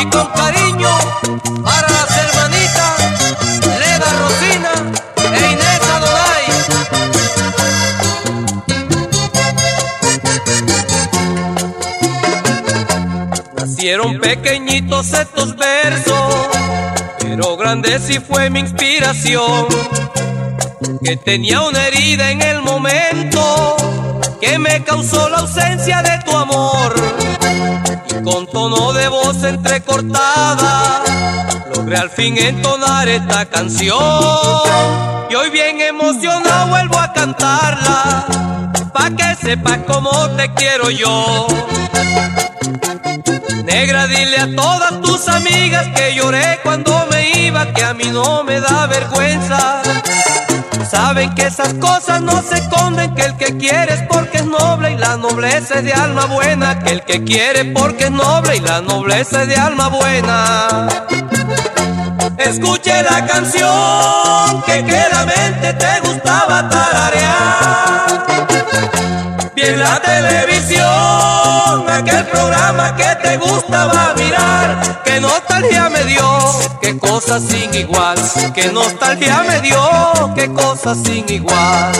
Y con cariño para las hermanitas Leda Rosina e Inés Adonai. Nacieron pequeñitos estos versos, pero grande sí fue mi inspiración. Que tenía una herida en el momento que me causó la ausencia de tu amor. Y con tono de voz entrecortada, logré al fin entonar esta canción. Y hoy bien emocionado vuelvo a cantarla, pa' que sepas cómo te quiero yo. Negra, dile a todas tus amigas que lloré cuando me iba, que a mí no me da vergüenza. Saben que esas cosas no se esconden, que el que quiere es porque es noble y la nobleza es de alma buena, que el que quiere porque es noble y la nobleza es de alma buena. Escuche la canción que claramente te gustaba tararear. La televisión aquel programa que te gustaba mirar. Qué nostalgia me dio, qué cosa sin igual. Qué nostalgia me dio, qué cosa sin igual.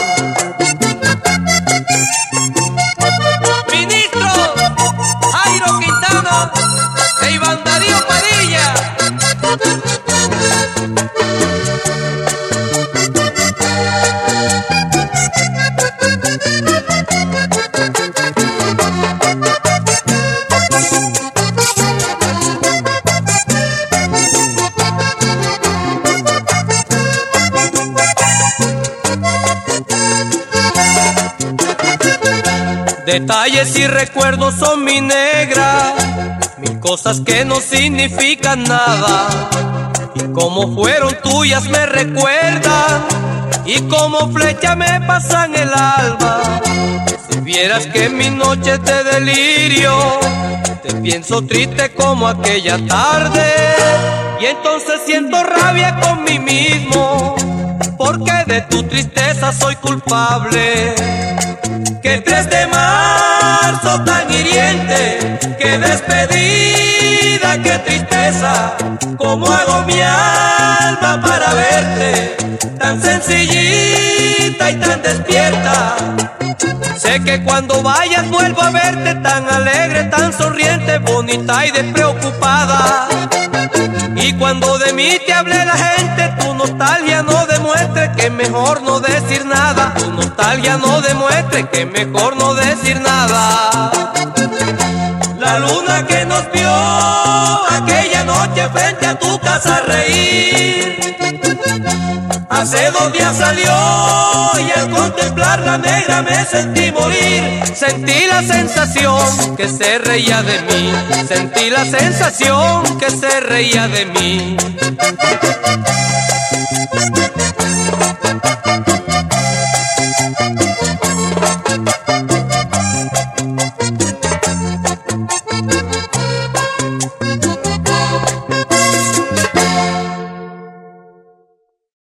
Detalles y recuerdos son mi negra, mil cosas que no significan nada. Y como fueron tuyas me recuerdan, y como flecha me pasan el alma. Si vieras que en mis noches de delirio, te pienso triste como aquella tarde, y entonces siento rabia con mí mismo, porque de tu tristeza soy culpable. Que 3 de marzo tan hiriente, que despedida, qué tristeza, como hago mi alma para verte, tan sencillita y tan despierta. Sé que cuando vayas vuelvo a verte tan alegre, tan sonriente, bonita y despreocupada. Y cuando de mí te hable la gente, tu nostalgia no demuestre que mejor no decir nada. Tu nostalgia no demuestre que mejor no decir nada. La luna que nos vio aquella noche frente a tu casa a reír. Hace dos días salió y al contemplar la negra me sentí morir. Sentí la sensación que se reía de mí. Sentí la sensación que se reía de mí.